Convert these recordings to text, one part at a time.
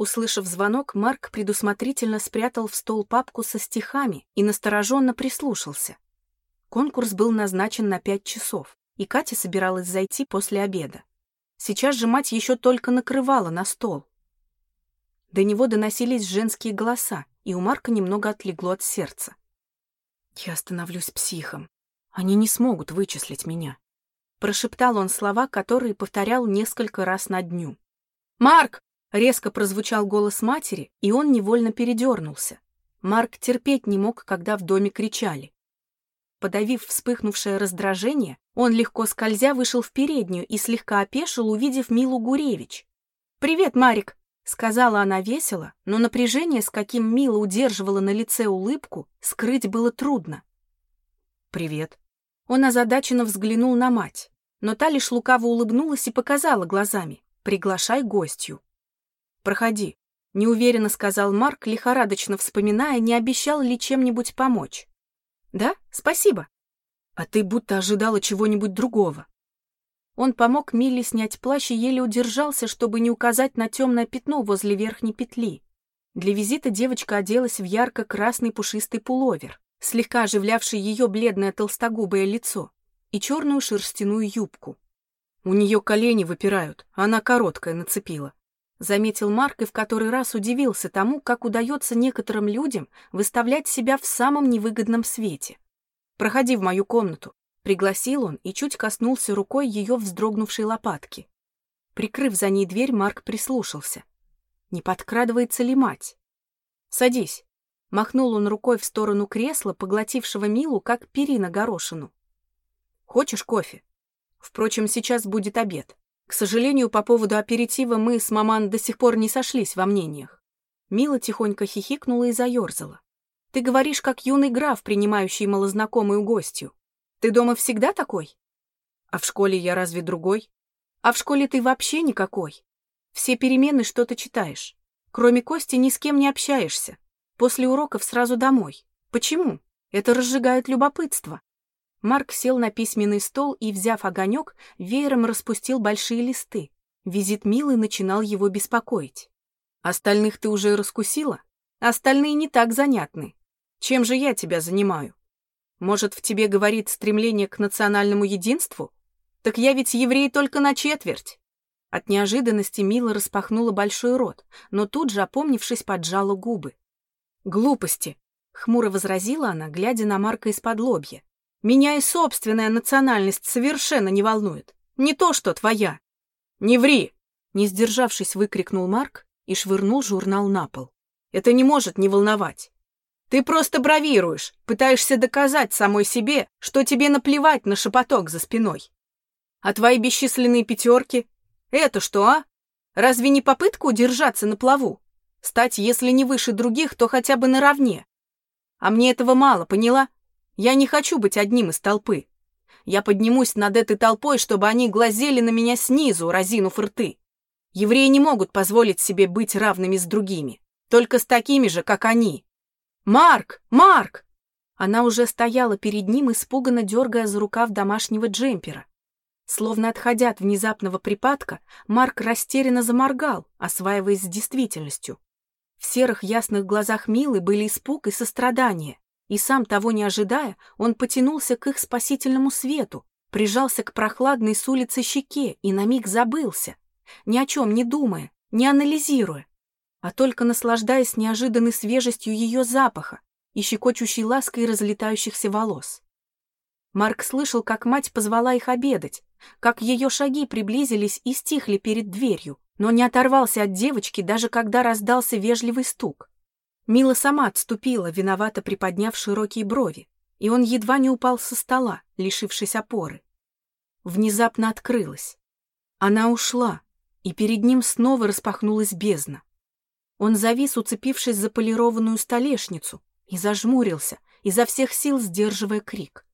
Услышав звонок, Марк предусмотрительно спрятал в стол папку со стихами и настороженно прислушался. Конкурс был назначен на пять часов, и Катя собиралась зайти после обеда. Сейчас же мать еще только накрывала на стол. До него доносились женские голоса, и у Марка немного отлегло от сердца. «Я становлюсь психом. Они не смогут вычислить меня», — прошептал он слова, которые повторял несколько раз на дню. «Марк!» — резко прозвучал голос матери, и он невольно передернулся. Марк терпеть не мог, когда в доме кричали. Подавив вспыхнувшее раздражение, он легко скользя вышел в переднюю и слегка опешил, увидев Милу Гуревич. «Привет, Марик!» — сказала она весело, но напряжение, с каким Мила удерживала на лице улыбку, скрыть было трудно. «Привет». Он озадаченно взглянул на мать, но та лишь лукаво улыбнулась и показала глазами. «Приглашай гостью». «Проходи», — неуверенно сказал Марк, лихорадочно вспоминая, не обещал ли чем-нибудь помочь. «Да, спасибо». «А ты будто ожидала чего-нибудь другого». Он помог Миле снять плащ и еле удержался, чтобы не указать на темное пятно возле верхней петли. Для визита девочка оделась в ярко-красный пушистый пуловер, слегка оживлявший ее бледное толстогубое лицо, и черную шерстяную юбку. У нее колени выпирают, она короткая нацепила. Заметил Марк и в который раз удивился тому, как удается некоторым людям выставлять себя в самом невыгодном свете. «Проходи в мою комнату», — пригласил он и чуть коснулся рукой ее вздрогнувшей лопатки. Прикрыв за ней дверь, Марк прислушался. Не подкрадывается ли мать? «Садись», — махнул он рукой в сторону кресла, поглотившего Милу, как перина горошину. «Хочешь кофе? Впрочем, сейчас будет обед. К сожалению, по поводу аперитива мы с маман до сих пор не сошлись во мнениях. Мила тихонько хихикнула и заерзала. Ты говоришь, как юный граф, принимающий малознакомую гостью. Ты дома всегда такой? А в школе я разве другой? А в школе ты вообще никакой. Все перемены что-то читаешь. Кроме Кости ни с кем не общаешься. После уроков сразу домой. Почему? Это разжигает любопытство. Марк сел на письменный стол и, взяв огонек, веером распустил большие листы. Визит Милы начинал его беспокоить. «Остальных ты уже раскусила? Остальные не так занятны. Чем же я тебя занимаю? Может, в тебе говорит стремление к национальному единству? Так я ведь еврей только на четверть». От неожиданности Мила распахнула большой рот, но тут же, опомнившись, поджала губы. «Глупости!» — хмуро возразила она, глядя на Марка из-под лобья. Меня и собственная национальность совершенно не волнует. Не то, что твоя. Не ври!» Не сдержавшись, выкрикнул Марк и швырнул журнал на пол. «Это не может не волновать. Ты просто бравируешь, пытаешься доказать самой себе, что тебе наплевать на шепоток за спиной. А твои бесчисленные пятерки? Это что, а? Разве не попытка удержаться на плаву? Стать, если не выше других, то хотя бы наравне. А мне этого мало, поняла? Я не хочу быть одним из толпы. Я поднимусь над этой толпой, чтобы они глазели на меня снизу, разинув рты. Евреи не могут позволить себе быть равными с другими, только с такими же, как они. «Марк! Марк!» Она уже стояла перед ним, испуганно дергая за рукав домашнего джемпера. Словно отходя от внезапного припадка, Марк растерянно заморгал, осваиваясь с действительностью. В серых ясных глазах Милы были испуг и сострадание. И сам того не ожидая, он потянулся к их спасительному свету, прижался к прохладной с улицы щеке и на миг забылся, ни о чем не думая, не анализируя, а только наслаждаясь неожиданной свежестью ее запаха и щекочущей лаской разлетающихся волос. Марк слышал, как мать позвала их обедать, как ее шаги приблизились и стихли перед дверью, но не оторвался от девочки, даже когда раздался вежливый стук. Мила сама отступила, виновато приподняв широкие брови, и он едва не упал со стола, лишившись опоры. Внезапно открылась. Она ушла, и перед ним снова распахнулась бездна. Он завис, уцепившись за полированную столешницу, и зажмурился, изо всех сил сдерживая крик.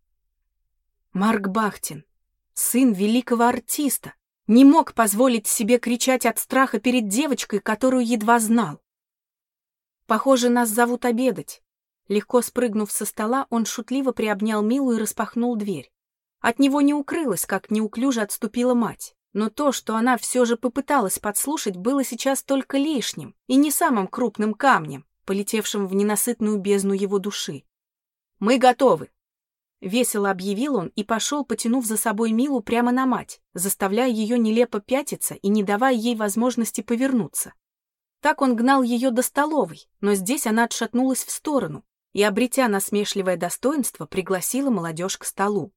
Марк Бахтин, сын великого артиста, не мог позволить себе кричать от страха перед девочкой, которую едва знал. Похоже, нас зовут обедать. Легко спрыгнув со стола, он шутливо приобнял Милу и распахнул дверь. От него не укрылось, как неуклюже отступила мать. Но то, что она все же попыталась подслушать, было сейчас только лишним и не самым крупным камнем, полетевшим в ненасытную бездну его души. «Мы готовы!» Весело объявил он и пошел, потянув за собой Милу прямо на мать, заставляя ее нелепо пятиться и не давая ей возможности повернуться. Так он гнал ее до столовой, но здесь она отшатнулась в сторону и, обретя насмешливое достоинство, пригласила молодежь к столу.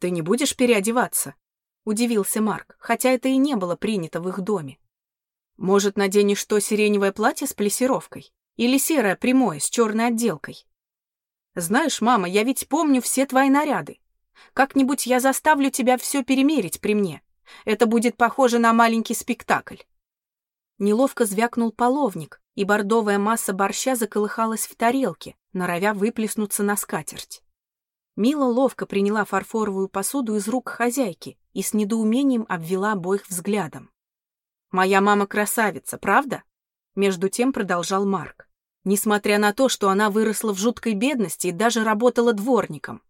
«Ты не будешь переодеваться?» — удивился Марк, хотя это и не было принято в их доме. «Может, наденешь то сиреневое платье с плесировкой? Или серое прямое с черной отделкой?» Знаешь, мама, я ведь помню все твои наряды. Как-нибудь я заставлю тебя все перемерить при мне. Это будет похоже на маленький спектакль. Неловко звякнул половник, и бордовая масса борща заколыхалась в тарелке, норовя выплеснуться на скатерть. Мила ловко приняла фарфоровую посуду из рук хозяйки и с недоумением обвела обоих взглядом. «Моя мама красавица, правда?» Между тем продолжал Марк несмотря на то, что она выросла в жуткой бедности и даже работала дворником.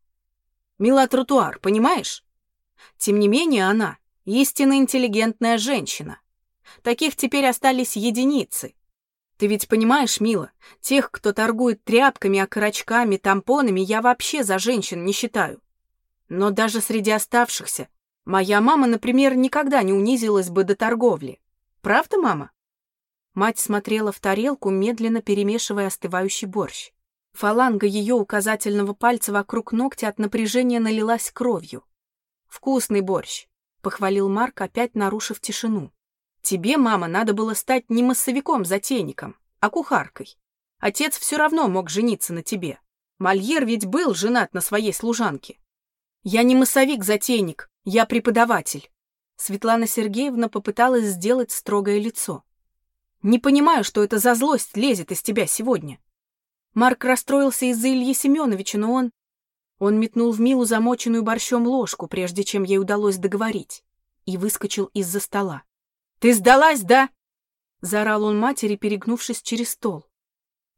Мила тротуар, понимаешь? Тем не менее она истинно интеллигентная женщина. Таких теперь остались единицы. Ты ведь понимаешь, Мила, тех, кто торгует тряпками, окорочками, тампонами, я вообще за женщин не считаю. Но даже среди оставшихся моя мама, например, никогда не унизилась бы до торговли. Правда, мама? Мать смотрела в тарелку, медленно перемешивая остывающий борщ. Фаланга ее указательного пальца вокруг ногтя от напряжения налилась кровью. «Вкусный борщ», — похвалил Марк, опять нарушив тишину. «Тебе, мама, надо было стать не массовиком-затейником, а кухаркой. Отец все равно мог жениться на тебе. Мольер ведь был женат на своей служанке». «Я не массовик-затейник, я преподаватель». Светлана Сергеевна попыталась сделать строгое лицо. Не понимаю, что это за злость лезет из тебя сегодня. Марк расстроился из-за Ильи Семеновича, но он... Он метнул в Милу замоченную борщом ложку, прежде чем ей удалось договорить, и выскочил из-за стола. «Ты сдалась, да?» — заорал он матери, перегнувшись через стол.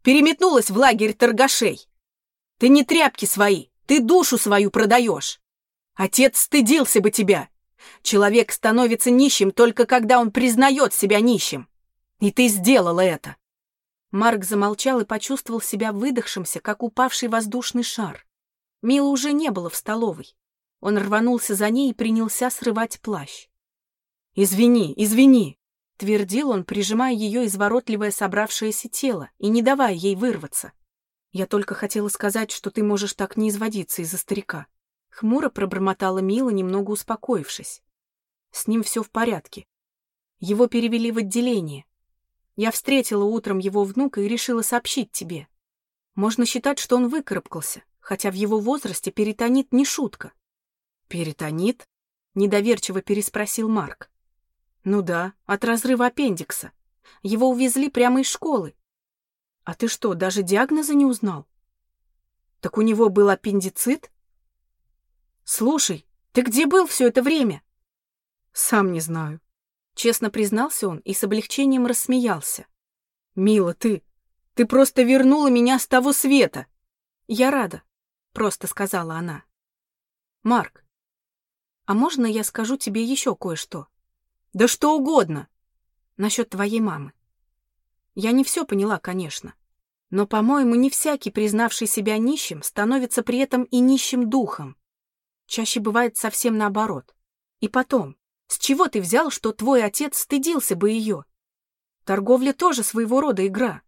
«Переметнулась в лагерь торгашей! Ты не тряпки свои, ты душу свою продаешь! Отец стыдился бы тебя! Человек становится нищим только когда он признает себя нищим! И ты сделала это!» Марк замолчал и почувствовал себя выдохшимся, как упавший воздушный шар. Мила уже не было в столовой. Он рванулся за ней и принялся срывать плащ. «Извини, извини!» — твердил он, прижимая ее изворотливое собравшееся тело и не давая ей вырваться. «Я только хотела сказать, что ты можешь так не изводиться из-за старика». Хмуро пробормотала Мила, немного успокоившись. С ним все в порядке. Его перевели в отделение. Я встретила утром его внука и решила сообщить тебе. Можно считать, что он выкарабкался, хотя в его возрасте перитонит не шутка. Перитонит? Недоверчиво переспросил Марк. Ну да, от разрыва аппендикса. Его увезли прямо из школы. А ты что, даже диагноза не узнал? Так у него был аппендицит? Слушай, ты где был все это время? Сам не знаю. Честно признался он и с облегчением рассмеялся. «Мила, ты... Ты просто вернула меня с того света!» «Я рада», — просто сказала она. «Марк, а можно я скажу тебе еще кое-что?» «Да что угодно!» «Насчет твоей мамы. Я не все поняла, конечно. Но, по-моему, не всякий, признавший себя нищим, становится при этом и нищим духом. Чаще бывает совсем наоборот. И потом, с чего ты взял, что твой отец стыдился бы ее? Торговля тоже своего рода игра.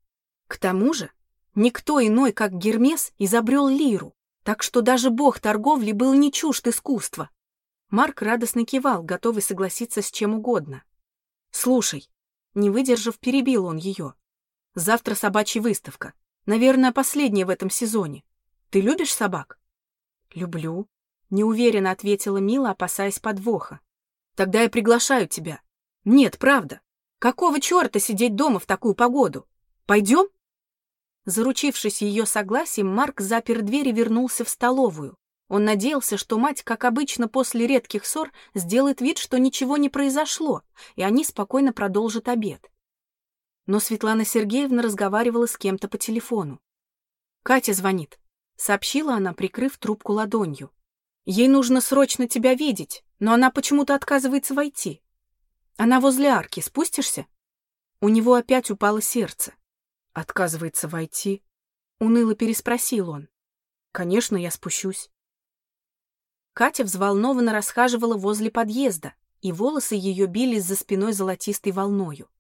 К тому же, никто иной, как Гермес, изобрел лиру, так что даже бог торговли был не чужд искусства. Марк радостно кивал, готовый согласиться с чем угодно. «Слушай», не выдержав, перебил он ее. «Завтра собачья выставка. Наверное, последняя в этом сезоне. Ты любишь собак?» «Люблю», — неуверенно ответила Мила, опасаясь подвоха. Тогда я приглашаю тебя. Нет, правда. Какого черта сидеть дома в такую погоду? Пойдем?» Заручившись ее согласием, Марк запер дверь и вернулся в столовую. Он надеялся, что мать, как обычно после редких ссор, сделает вид, что ничего не произошло, и они спокойно продолжат обед. Но Светлана Сергеевна разговаривала с кем-то по телефону. «Катя звонит», — сообщила она, прикрыв трубку ладонью. «Ей нужно срочно тебя видеть, но она почему-то отказывается войти. Она возле арки, спустишься? У него опять упало сердце. Отказывается войти. Уныло переспросил он. Конечно, я спущусь. Катя взволнованно расхаживала возле подъезда, и волосы ее бились за спиной золотистой волною.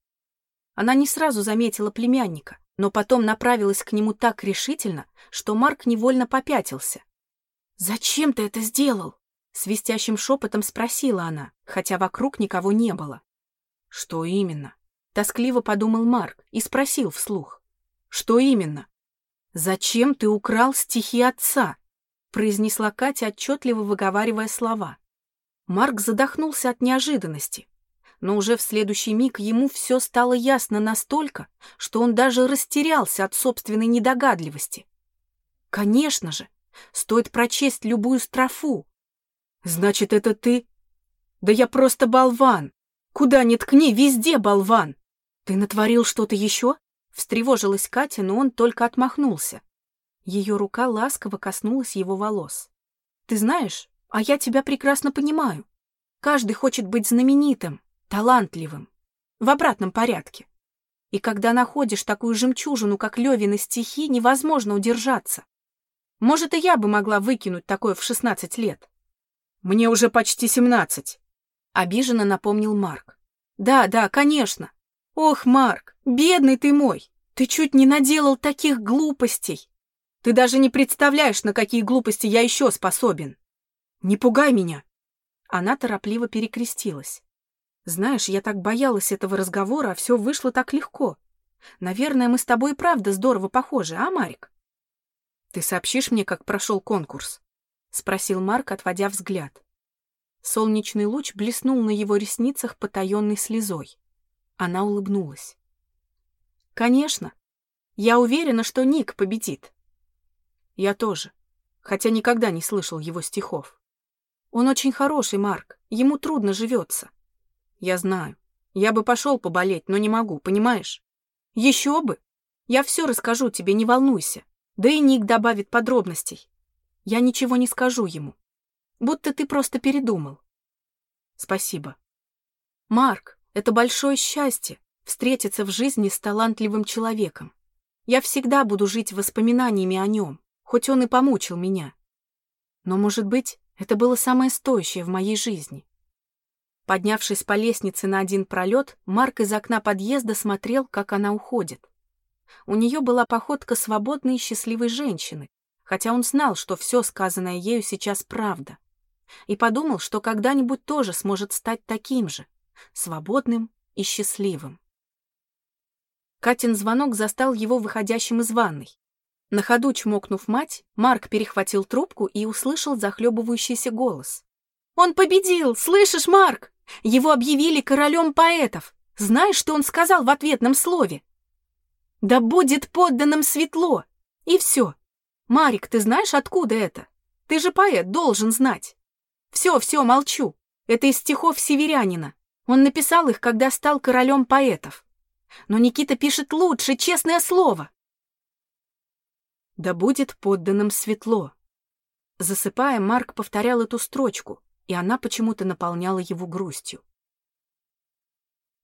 Она не сразу заметила племянника, но потом направилась к нему так решительно, что Марк невольно попятился. «Зачем ты это сделал?» — свистящим шепотом спросила она, хотя вокруг никого не было. «Что именно?» — тоскливо подумал Марк и спросил вслух. «Что именно?» «Зачем ты украл стихи отца?» — произнесла Катя, отчетливо выговаривая слова. Марк задохнулся от неожиданности, но уже в следующий миг ему все стало ясно настолько, что он даже растерялся от собственной недогадливости. Конечно же, стоит прочесть любую строфу. Значит, это ты? Да я просто болван. Куда ни ткни, везде болван. Ты натворил что-то еще? Встревожилась Катя, но он только отмахнулся. Ее рука ласково коснулась его волос. Ты знаешь, а я тебя прекрасно понимаю. Каждый хочет быть знаменитым, талантливым, в обратном порядке. И когда находишь такую жемчужину, как Левины стихи, невозможно удержаться. Может, и я бы могла выкинуть такое в 16 лет. Мне уже почти 17. Обиженно напомнил Марк. Да, да, конечно. Ох, Марк, бедный ты мой. Ты чуть не наделал таких глупостей. Ты даже не представляешь, на какие глупости я еще способен. Не пугай меня!» Она торопливо перекрестилась. «Знаешь, я так боялась этого разговора, а все вышло так легко. Наверное, мы с тобой и правда здорово похожи, а, Марик?» «Ты сообщишь мне, как прошел конкурс?» — спросил Марк, отводя взгляд. Солнечный луч блеснул на его ресницах потаенной слезой. Она улыбнулась. «Конечно. Я уверена, что Ник победит». «Я тоже, хотя никогда не слышал его стихов». Он очень хороший, Марк. Ему трудно живется. Я знаю. Я бы пошел поболеть, но не могу, понимаешь? Еще бы. Я все расскажу тебе, не волнуйся. Да и Ник добавит подробностей. Я ничего не скажу ему. Будто ты просто передумал. Спасибо. Марк, это большое счастье встретиться в жизни с талантливым человеком. Я всегда буду жить воспоминаниями о нем, хоть он и помучил меня. Но, может быть, это было самое стоящее в моей жизни. Поднявшись по лестнице на один пролет, Марк из окна подъезда смотрел, как она уходит. У нее была походка свободной и счастливой женщины, хотя он знал, что все сказанное ею сейчас правда. И подумал, что когда-нибудь тоже сможет стать таким же, свободным и счастливым. Катин звонок застал его выходящим из ванной. На ходу чмокнув мать, Марк перехватил трубку и услышал захлебывающийся голос. «Он победил! Слышишь, Марк? Его объявили королем поэтов! Знаешь, что он сказал в ответном слове? Да будет подданным светло! И все! Марик, ты знаешь, откуда это? Ты же поэт, должен знать! Все, все, молчу! Это из стихов северянина. Он написал их, когда стал королем поэтов. Но Никита пишет лучше, честное слово. Да будет подданным светло. Засыпая, Марк повторял эту строчку, и она почему-то наполняла его грустью.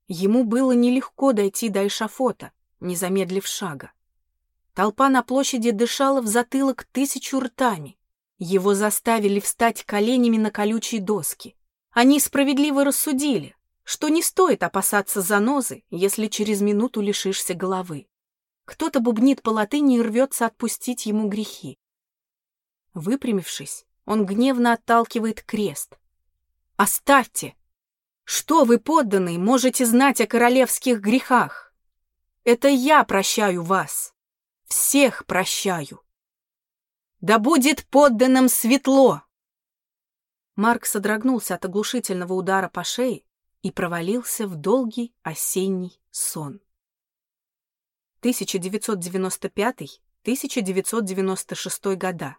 Ему было нелегко дойти до эшафота, не замедлив шага. Толпа на площади дышала в затылок тысячу ртами. Его заставили встать коленями на колючие доски. Они справедливо рассудили, что не стоит опасаться занозы, если через минуту лишишься головы. Кто-то бубнит по латыни и рвется отпустить ему грехи. Выпрямившись, он гневно отталкивает крест. «Оставьте! Что вы, подданные, можете знать о королевских грехах? Это я прощаю вас. Всех прощаю. Да будет подданным светло!» Марк содрогнулся от оглушительного удара по шее и провалился в долгий осенний сон. 1995-1996 года.